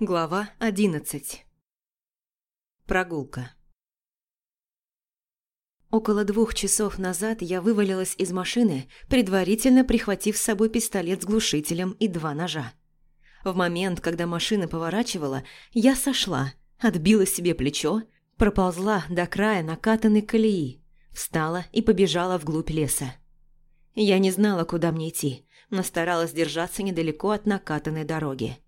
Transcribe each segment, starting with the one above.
Глава 11 Прогулка Около двух часов назад я вывалилась из машины, предварительно прихватив с собой пистолет с глушителем и два ножа. В момент, когда машина поворачивала, я сошла, отбила себе плечо, проползла до края накатанной колеи, встала и побежала вглубь леса. Я не знала, куда мне идти, но старалась держаться недалеко от накатанной дороги.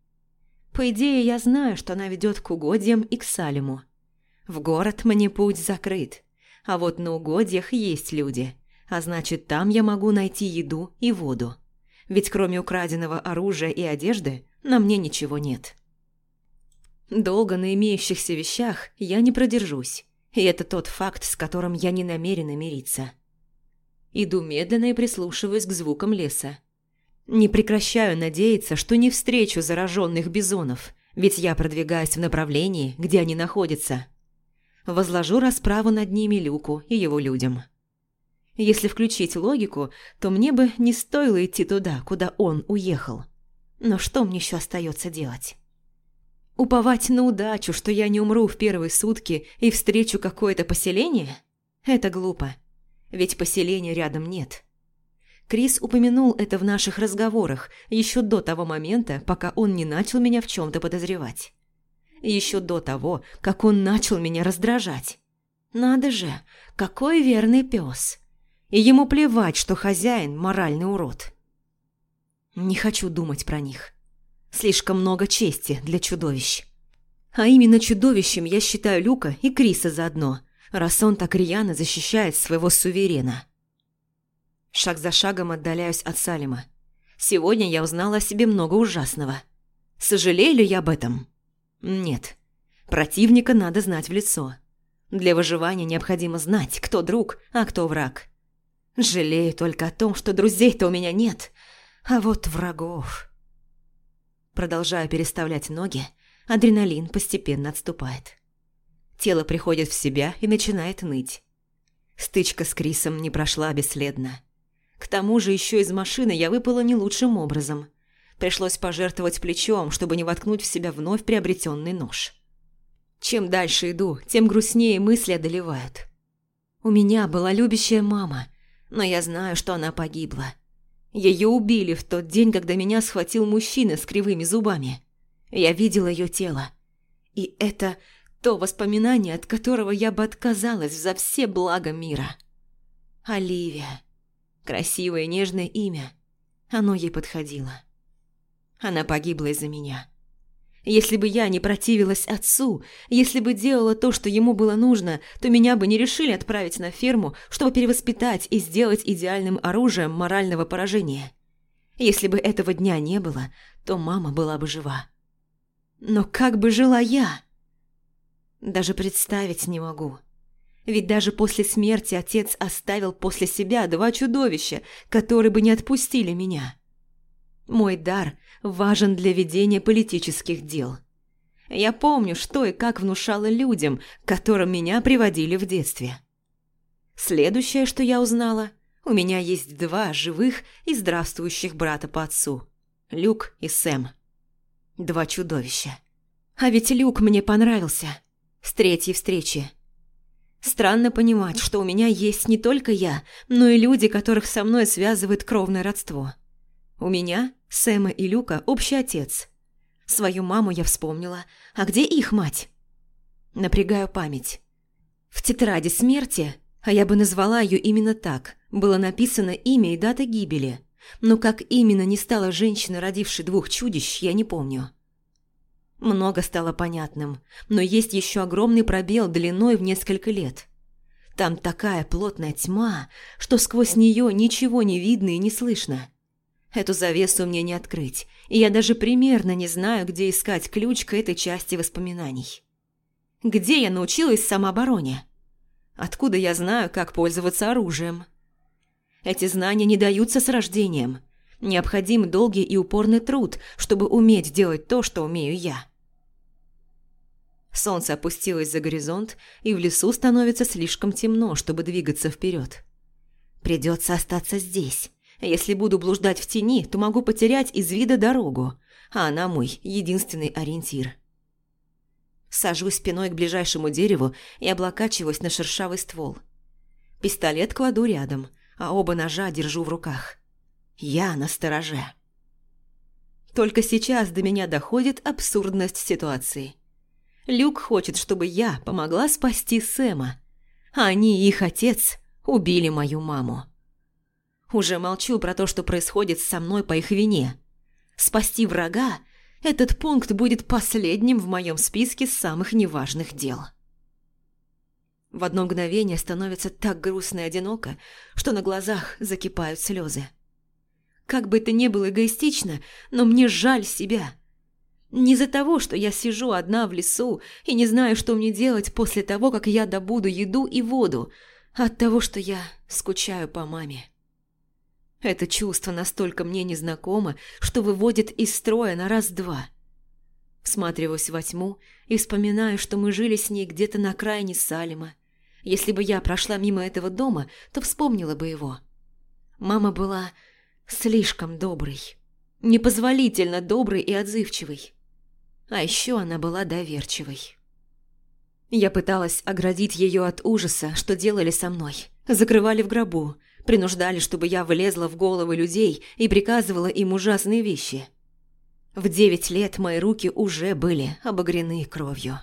По идее, я знаю, что она ведет к угодьям и к Салиму. В город мне путь закрыт, а вот на угодьях есть люди, а значит, там я могу найти еду и воду. Ведь кроме украденного оружия и одежды, на мне ничего нет. Долго на имеющихся вещах я не продержусь, и это тот факт, с которым я не намерена мириться. Иду медленно и прислушиваюсь к звукам леса. Не прекращаю надеяться, что не встречу зараженных бизонов, ведь я продвигаюсь в направлении, где они находятся. Возложу расправу над ними Люку и его людям. Если включить логику, то мне бы не стоило идти туда, куда он уехал. Но что мне еще остается делать? Уповать на удачу, что я не умру в первые сутки и встречу какое-то поселение? Это глупо, ведь поселения рядом нет. Крис упомянул это в наших разговорах еще до того момента, пока он не начал меня в чем-то подозревать. Еще до того, как он начал меня раздражать. Надо же, какой верный пес. И ему плевать, что хозяин – моральный урод. Не хочу думать про них. Слишком много чести для чудовищ. А именно чудовищем я считаю Люка и Криса заодно, раз он так рьяно защищает своего суверена. Шаг за шагом отдаляюсь от Салима. Сегодня я узнала о себе много ужасного. Сожалею ли я об этом? Нет. Противника надо знать в лицо. Для выживания необходимо знать, кто друг, а кто враг. Жалею только о том, что друзей-то у меня нет, а вот врагов. Продолжаю переставлять ноги, адреналин постепенно отступает. Тело приходит в себя и начинает ныть. Стычка с Крисом не прошла бесследно. К тому же еще из машины я выпала не лучшим образом. Пришлось пожертвовать плечом, чтобы не воткнуть в себя вновь приобретенный нож. Чем дальше иду, тем грустнее мысли одолевают. У меня была любящая мама, но я знаю, что она погибла. Ее убили в тот день, когда меня схватил мужчина с кривыми зубами. Я видела ее тело. И это то воспоминание, от которого я бы отказалась за все блага мира. Оливия. Красивое нежное имя. Оно ей подходило. Она погибла из-за меня. Если бы я не противилась отцу, если бы делала то, что ему было нужно, то меня бы не решили отправить на ферму, чтобы перевоспитать и сделать идеальным оружием морального поражения. Если бы этого дня не было, то мама была бы жива. Но как бы жила я? Даже представить не могу. Ведь даже после смерти отец оставил после себя два чудовища, которые бы не отпустили меня. Мой дар важен для ведения политических дел. Я помню, что и как внушала людям, которым меня приводили в детстве. Следующее, что я узнала, у меня есть два живых и здравствующих брата по отцу – Люк и Сэм. Два чудовища. А ведь Люк мне понравился. С третьей встречи. Странно понимать, что у меня есть не только я, но и люди, которых со мной связывает кровное родство. У меня, Сэма и Люка, общий отец. Свою маму я вспомнила, а где их мать? Напрягаю память. В тетради смерти, а я бы назвала ее именно так, было написано имя и дата гибели. Но как именно не стала женщина, родившей двух чудищ, я не помню. Много стало понятным, но есть еще огромный пробел длиной в несколько лет. Там такая плотная тьма, что сквозь нее ничего не видно и не слышно. Эту завесу мне не открыть, и я даже примерно не знаю, где искать ключ к этой части воспоминаний. Где я научилась самообороне? Откуда я знаю, как пользоваться оружием? Эти знания не даются с рождением. Необходим долгий и упорный труд, чтобы уметь делать то, что умею я. Солнце опустилось за горизонт, и в лесу становится слишком темно, чтобы двигаться вперед. Придется остаться здесь. Если буду блуждать в тени, то могу потерять из вида дорогу, а она мой единственный ориентир – Сажусь спиной к ближайшему дереву и облокачиваюсь на шершавый ствол. Пистолет кладу рядом, а оба ножа держу в руках. Я на стороже. Только сейчас до меня доходит абсурдность ситуации. Люк хочет, чтобы я помогла спасти Сэма, они и их отец убили мою маму. Уже молчу про то, что происходит со мной по их вине. Спасти врага – этот пункт будет последним в моем списке самых неважных дел. В одно мгновение становится так грустно и одиноко, что на глазах закипают слезы. Как бы это ни было эгоистично, но мне жаль себя. Не из-за того, что я сижу одна в лесу и не знаю, что мне делать после того, как я добуду еду и воду, а от того, что я скучаю по маме. Это чувство настолько мне незнакомо, что выводит из строя на раз-два. Всматриваюсь во тьму и вспоминаю, что мы жили с ней где-то на окраине Салима. Если бы я прошла мимо этого дома, то вспомнила бы его. Мама была слишком доброй. Непозволительно доброй и отзывчивой. А еще она была доверчивой. Я пыталась оградить ее от ужаса, что делали со мной. Закрывали в гробу, принуждали, чтобы я влезла в головы людей и приказывала им ужасные вещи. В девять лет мои руки уже были обогрены кровью.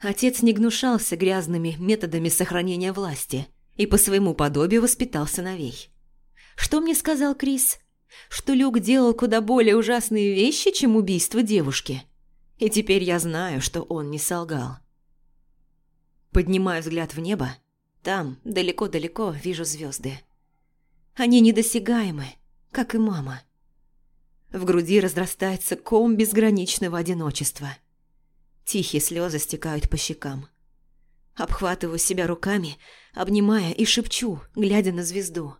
Отец не гнушался грязными методами сохранения власти и по своему подобию воспитал сыновей. Что мне сказал Крис? Что Люк делал куда более ужасные вещи, чем убийство девушки. И теперь я знаю, что он не солгал. Поднимаю взгляд в небо. Там, далеко-далеко, вижу звезды. Они недосягаемы, как и мама. В груди разрастается ком безграничного одиночества – Тихие слезы стекают по щекам. Обхватываю себя руками, обнимая и шепчу, глядя на звезду.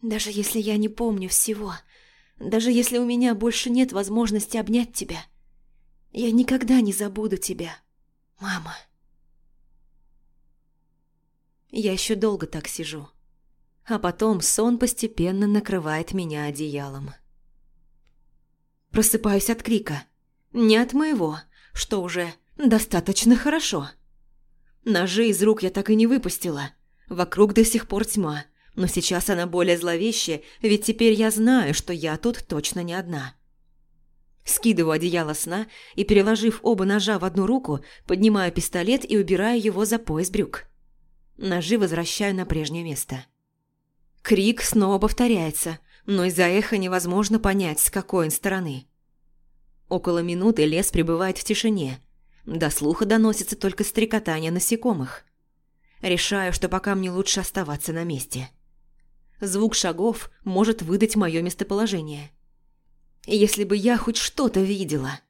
«Даже если я не помню всего, даже если у меня больше нет возможности обнять тебя, я никогда не забуду тебя, мама». Я еще долго так сижу, а потом сон постепенно накрывает меня одеялом. Просыпаюсь от крика – не от моего, что уже достаточно хорошо. Ножи из рук я так и не выпустила. Вокруг до сих пор тьма, но сейчас она более зловещая, ведь теперь я знаю, что я тут точно не одна. Скидываю одеяло сна и, переложив оба ножа в одну руку, поднимаю пистолет и убираю его за пояс брюк. Ножи возвращаю на прежнее место. Крик снова повторяется, но из-за эха невозможно понять, с какой он стороны. Около минуты лес пребывает в тишине. До слуха доносится только стрекотание насекомых. Решаю, что пока мне лучше оставаться на месте. Звук шагов может выдать мое местоположение. Если бы я хоть что-то видела.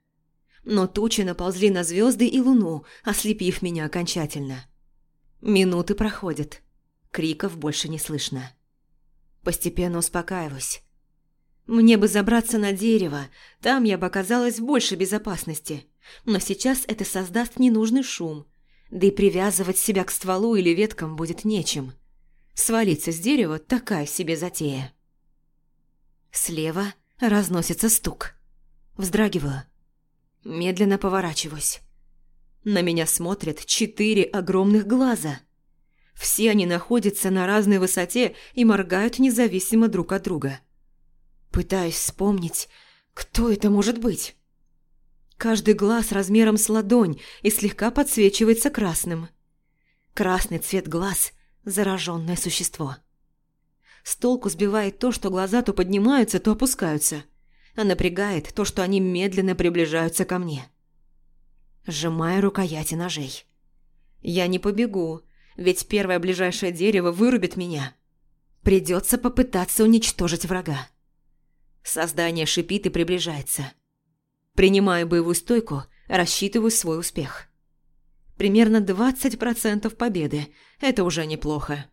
Но тучи наползли на звезды и луну, ослепив меня окончательно. Минуты проходят. Криков больше не слышно. Постепенно успокаиваюсь. Мне бы забраться на дерево, там я бы оказалась в большей безопасности. Но сейчас это создаст ненужный шум, да и привязывать себя к стволу или веткам будет нечем. Свалиться с дерева – такая себе затея. Слева разносится стук. Вздрагиваю. Медленно поворачиваюсь. На меня смотрят четыре огромных глаза. Все они находятся на разной высоте и моргают независимо друг от друга. Пытаюсь вспомнить, кто это может быть. Каждый глаз размером с ладонь и слегка подсвечивается красным. Красный цвет глаз – зараженное существо. С толку сбивает то, что глаза то поднимаются, то опускаются, а напрягает то, что они медленно приближаются ко мне. Сжимаю рукояти ножей. Я не побегу, ведь первое ближайшее дерево вырубит меня. Придется попытаться уничтожить врага. Создание шипит и приближается. Принимаю боевую стойку, рассчитываю свой успех. Примерно 20% победы. Это уже неплохо.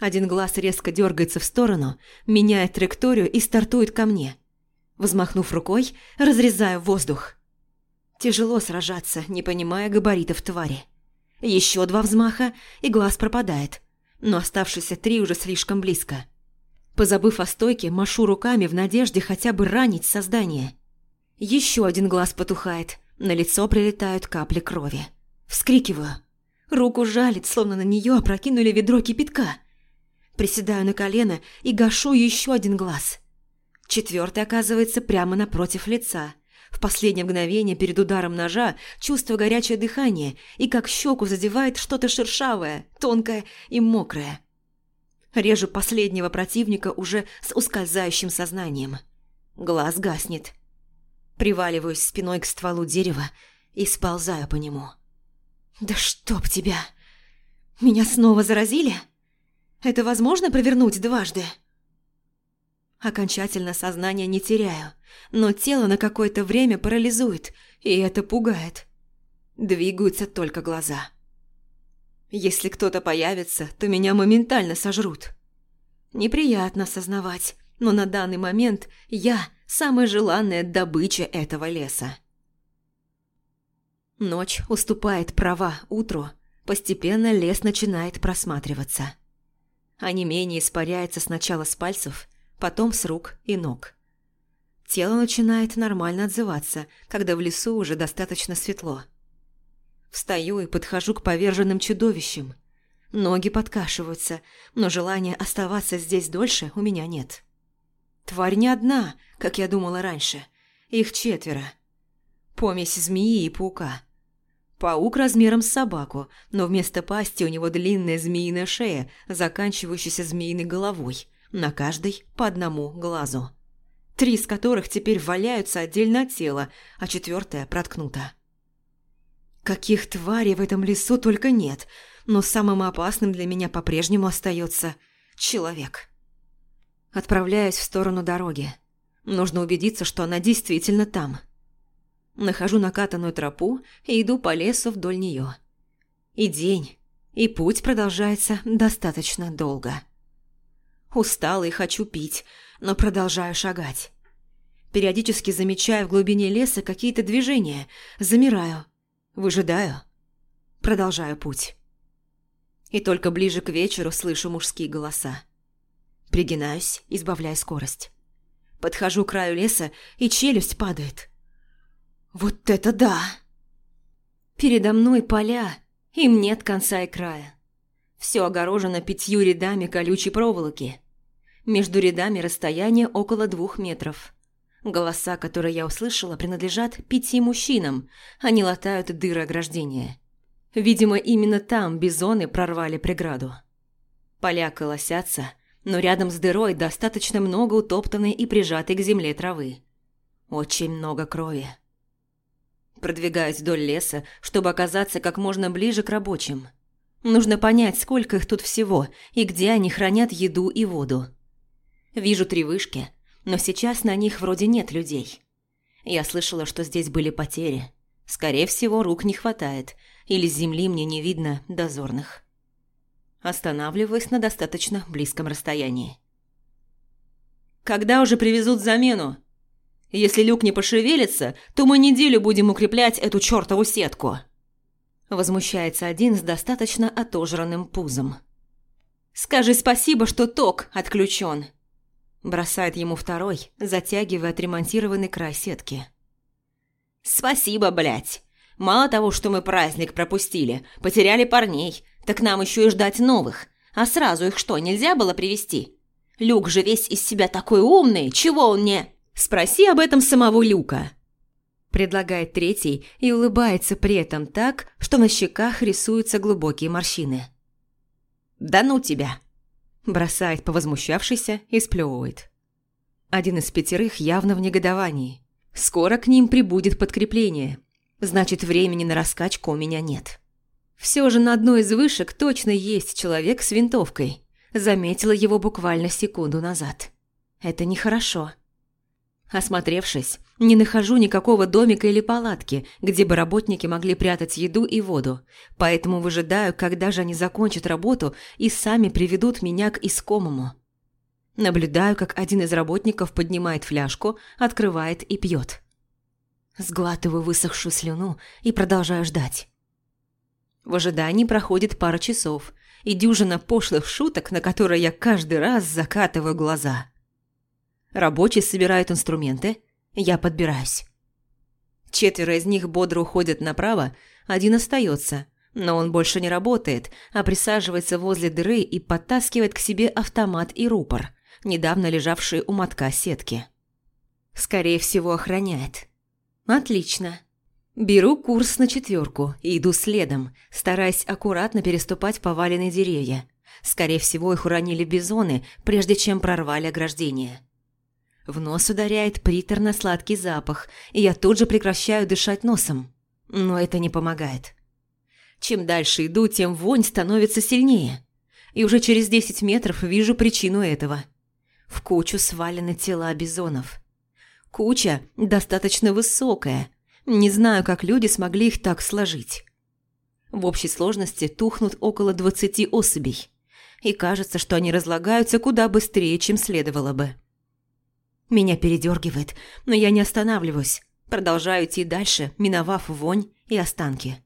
Один глаз резко дергается в сторону, меняет траекторию и стартует ко мне. Взмахнув рукой, разрезаю воздух. Тяжело сражаться, не понимая габаритов твари. Еще два взмаха, и глаз пропадает, но оставшиеся три уже слишком близко. Позабыв о стойке, машу руками в надежде хотя бы ранить создание. Еще один глаз потухает, На лицо прилетают капли крови. Вскрикиваю. Руку жалит, словно на нее опрокинули ведро кипятка. Приседаю на колено и гашу еще один глаз. Четвертый оказывается прямо напротив лица. В последнее мгновение перед ударом ножа чувствую горячее дыхание и как щеку задевает что-то шершавое, тонкое и мокрое. Режу последнего противника уже с ускользающим сознанием. Глаз гаснет. Приваливаюсь спиной к стволу дерева и сползаю по нему. «Да чтоб тебя! Меня снова заразили? Это возможно провернуть дважды?» Окончательно сознание не теряю, но тело на какое-то время парализует, и это пугает. Двигаются только глаза. Если кто-то появится, то меня моментально сожрут. Неприятно осознавать, но на данный момент я самая желанная добыча этого леса. Ночь уступает права утру, постепенно лес начинает просматриваться. А не менее испаряется сначала с пальцев, потом с рук и ног. Тело начинает нормально отзываться, когда в лесу уже достаточно светло. Встаю и подхожу к поверженным чудовищам. Ноги подкашиваются, но желания оставаться здесь дольше у меня нет. Тварь не одна, как я думала раньше. Их четверо. Помесь змеи и паука. Паук размером с собаку, но вместо пасти у него длинная змеиная шея, заканчивающаяся змеиной головой на каждой по одному глазу. Три из которых теперь валяются отдельно от тела, а четвертая проткнута. Каких тварей в этом лесу только нет, но самым опасным для меня по-прежнему остается человек. Отправляюсь в сторону дороги. Нужно убедиться, что она действительно там. Нахожу накатанную тропу и иду по лесу вдоль нее. И день, и путь продолжается достаточно долго. Устала и хочу пить, но продолжаю шагать. Периодически замечаю в глубине леса какие-то движения, замираю, выжидаю, продолжаю путь. И только ближе к вечеру слышу мужские голоса. Пригинаюсь, избавляя скорость. Подхожу к краю леса, и челюсть падает. Вот это да! Передо мной поля, им нет конца и края. Все огорожено пятью рядами колючей проволоки. Между рядами расстояние около двух метров. Голоса, которые я услышала, принадлежат пяти мужчинам. Они латают дыры ограждения. Видимо, именно там бизоны прорвали преграду. Поля колосятся, но рядом с дырой достаточно много утоптанной и прижатой к земле травы. Очень много крови. Продвигаюсь вдоль леса, чтобы оказаться как можно ближе к рабочим. Нужно понять, сколько их тут всего и где они хранят еду и воду. Вижу три вышки, но сейчас на них вроде нет людей. Я слышала, что здесь были потери. Скорее всего, рук не хватает, или с земли мне не видно дозорных. Останавливаюсь на достаточно близком расстоянии. «Когда уже привезут замену? Если люк не пошевелится, то мы неделю будем укреплять эту чертову сетку!» Возмущается один с достаточно отожранным пузом. «Скажи спасибо, что ток отключен!» Бросает ему второй, затягивая отремонтированный край сетки. «Спасибо, блядь! Мало того, что мы праздник пропустили, потеряли парней, так нам еще и ждать новых. А сразу их что, нельзя было привести? Люк же весь из себя такой умный, чего он не...» «Спроси об этом самого Люка!» Предлагает третий и улыбается при этом так, что на щеках рисуются глубокие морщины. «Да ну тебя!» Бросает повозмущавшийся и сплевывает. Один из пятерых явно в негодовании. Скоро к ним прибудет подкрепление. Значит, времени на раскачку у меня нет. Все же на одной из вышек точно есть человек с винтовкой. Заметила его буквально секунду назад. Это нехорошо. Осмотревшись, не нахожу никакого домика или палатки, где бы работники могли прятать еду и воду, поэтому выжидаю, когда же они закончат работу и сами приведут меня к искомому. Наблюдаю, как один из работников поднимает фляжку, открывает и пьет. Сглатываю высохшую слюну и продолжаю ждать. В ожидании проходит пара часов, и дюжина пошлых шуток, на которые я каждый раз закатываю глаза. Рабочий собирает инструменты, я подбираюсь. Четверо из них бодро уходят направо, один остается, но он больше не работает, а присаживается возле дыры и подтаскивает к себе автомат и рупор, недавно лежавшие у мотка сетки. Скорее всего, охраняет. Отлично. Беру курс на четверку и иду следом, стараясь аккуратно переступать поваленные деревья. Скорее всего, их уронили бизоны, прежде чем прорвали ограждение. В нос ударяет приторно-сладкий запах, и я тут же прекращаю дышать носом. Но это не помогает. Чем дальше иду, тем вонь становится сильнее. И уже через 10 метров вижу причину этого. В кучу свалены тела бизонов. Куча достаточно высокая. Не знаю, как люди смогли их так сложить. В общей сложности тухнут около 20 особей. И кажется, что они разлагаются куда быстрее, чем следовало бы. Меня передергивает, но я не останавливаюсь. Продолжаю идти дальше, миновав вонь и останки.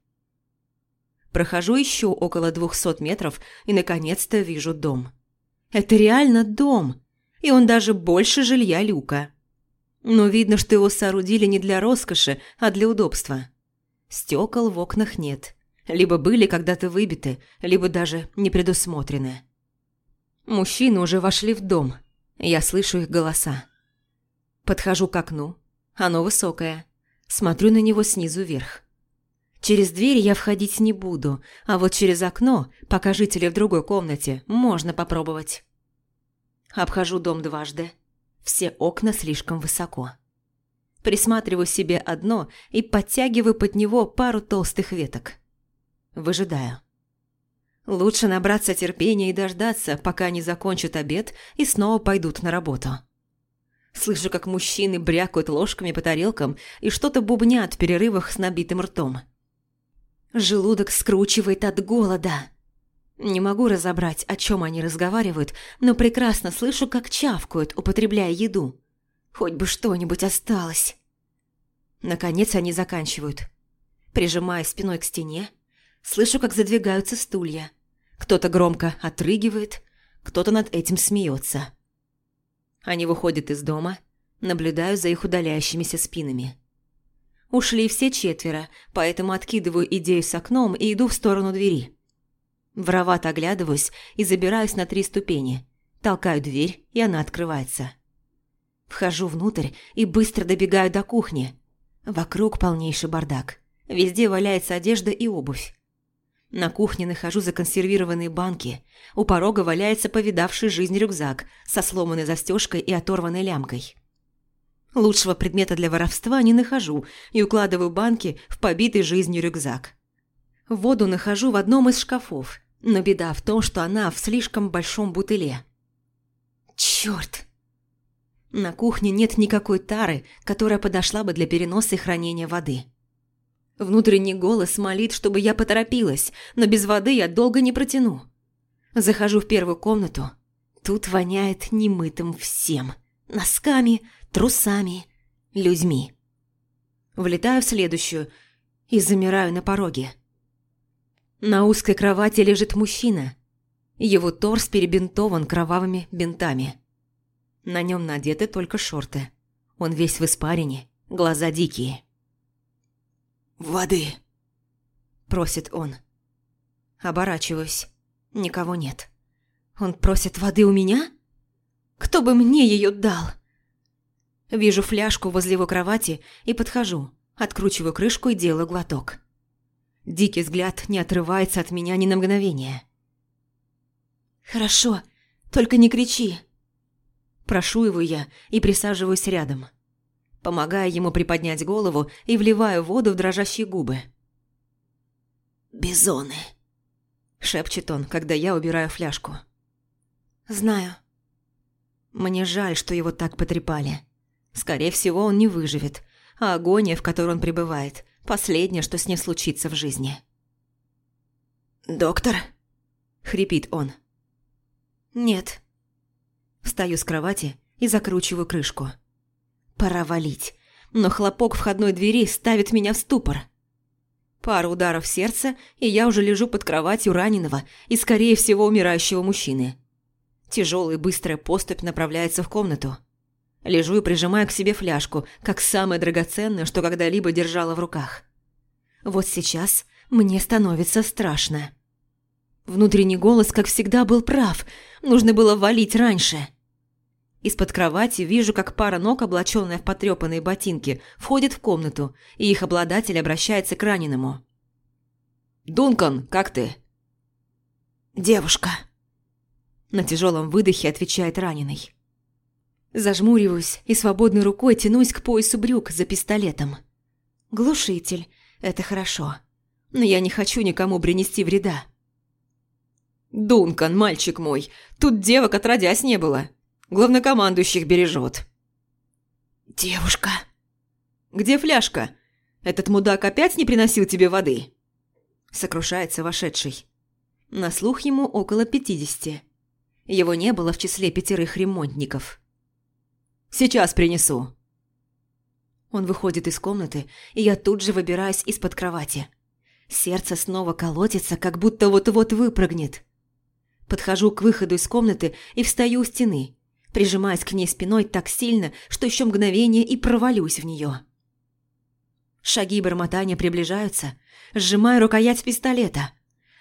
Прохожу еще около двухсот метров и, наконец-то, вижу дом. Это реально дом, и он даже больше жилья Люка. Но видно, что его соорудили не для роскоши, а для удобства. Стекол в окнах нет. Либо были когда-то выбиты, либо даже не предусмотрены. Мужчины уже вошли в дом. Я слышу их голоса. Подхожу к окну. Оно высокое. Смотрю на него снизу вверх. Через дверь я входить не буду, а вот через окно, пока жители в другой комнате, можно попробовать. Обхожу дом дважды. Все окна слишком высоко. Присматриваю себе одно и подтягиваю под него пару толстых веток. Выжидаю. Лучше набраться терпения и дождаться, пока они закончат обед и снова пойдут на работу. Слышу, как мужчины брякают ложками по тарелкам и что-то бубнят в перерывах с набитым ртом. Желудок скручивает от голода. Не могу разобрать, о чем они разговаривают, но прекрасно слышу, как чавкают, употребляя еду. Хоть бы что-нибудь осталось. Наконец они заканчивают. Прижимая спиной к стене, слышу, как задвигаются стулья. Кто-то громко отрыгивает, кто-то над этим смеется. Они выходят из дома, наблюдаю за их удаляющимися спинами. Ушли все четверо, поэтому откидываю идею с окном и иду в сторону двери. Воровато оглядываюсь и забираюсь на три ступени. Толкаю дверь, и она открывается. Вхожу внутрь и быстро добегаю до кухни. Вокруг полнейший бардак. Везде валяется одежда и обувь. На кухне нахожу законсервированные банки. У порога валяется повидавший жизнь рюкзак со сломанной застежкой и оторванной лямкой. Лучшего предмета для воровства не нахожу и укладываю банки в побитый жизнью рюкзак. Воду нахожу в одном из шкафов, но беда в том, что она в слишком большом бутыле. Чёрт! На кухне нет никакой тары, которая подошла бы для переноса и хранения воды. Внутренний голос молит, чтобы я поторопилась, но без воды я долго не протяну. Захожу в первую комнату. Тут воняет немытым всем. Носками, трусами, людьми. Влетаю в следующую и замираю на пороге. На узкой кровати лежит мужчина. Его торс перебинтован кровавыми бинтами. На нем надеты только шорты. Он весь в испарине, глаза дикие. «Воды!» – просит он. Оборачиваюсь. Никого нет. Он просит воды у меня? Кто бы мне ее дал? Вижу фляжку возле его кровати и подхожу, откручиваю крышку и делаю глоток. Дикий взгляд не отрывается от меня ни на мгновение. «Хорошо, только не кричи!» Прошу его я и присаживаюсь рядом. Помогая ему приподнять голову и вливаю воду в дрожащие губы. «Бизоны!» – шепчет он, когда я убираю фляжку. «Знаю». Мне жаль, что его так потрепали. Скорее всего, он не выживет, а агония, в которой он пребывает, последнее, что с ним случится в жизни. «Доктор?» – хрипит он. «Нет». Встаю с кровати и закручиваю крышку. Пора валить, но хлопок входной двери ставит меня в ступор. Пару ударов сердца, и я уже лежу под кроватью раненого и, скорее всего, умирающего мужчины. Тяжелая и быстрая поступь направляется в комнату. Лежу и прижимаю к себе фляжку, как самое драгоценное, что когда-либо держала в руках. Вот сейчас мне становится страшно. Внутренний голос, как всегда, был прав. Нужно было валить раньше. Из-под кровати вижу, как пара ног, облаченная в потрепанные ботинки, входит в комнату, и их обладатель обращается к раненому. «Дункан, как ты?» «Девушка», – на тяжелом выдохе отвечает раненый. Зажмуриваюсь и свободной рукой тянусь к поясу брюк за пистолетом. Глушитель – это хорошо, но я не хочу никому принести вреда. «Дункан, мальчик мой, тут девок отродясь не было. Главнокомандующих бережет». «Девушка». «Где фляжка? Этот мудак опять не приносил тебе воды?» Сокрушается вошедший. На слух ему около пятидесяти. Его не было в числе пятерых ремонтников. «Сейчас принесу». Он выходит из комнаты, и я тут же выбираюсь из-под кровати. Сердце снова колотится, как будто вот-вот выпрыгнет. Подхожу к выходу из комнаты и встаю у стены, прижимаясь к ней спиной так сильно, что еще мгновение и провалюсь в нее. Шаги бормотания приближаются, сжимаю рукоять пистолета.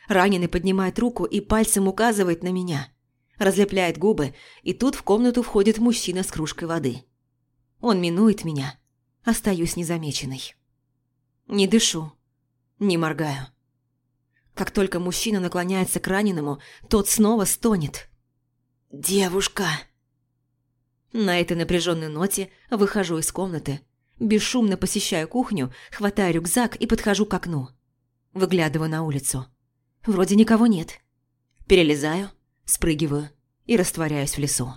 Раненый поднимает руку и пальцем указывает на меня. Разлепляет губы, и тут в комнату входит мужчина с кружкой воды. Он минует меня. Остаюсь незамеченной. Не дышу, не моргаю. Как только мужчина наклоняется к раненому, тот снова стонет. «Девушка!» На этой напряженной ноте выхожу из комнаты, бесшумно посещаю кухню, хватаю рюкзак и подхожу к окну. Выглядываю на улицу. Вроде никого нет. Перелезаю, спрыгиваю и растворяюсь в лесу.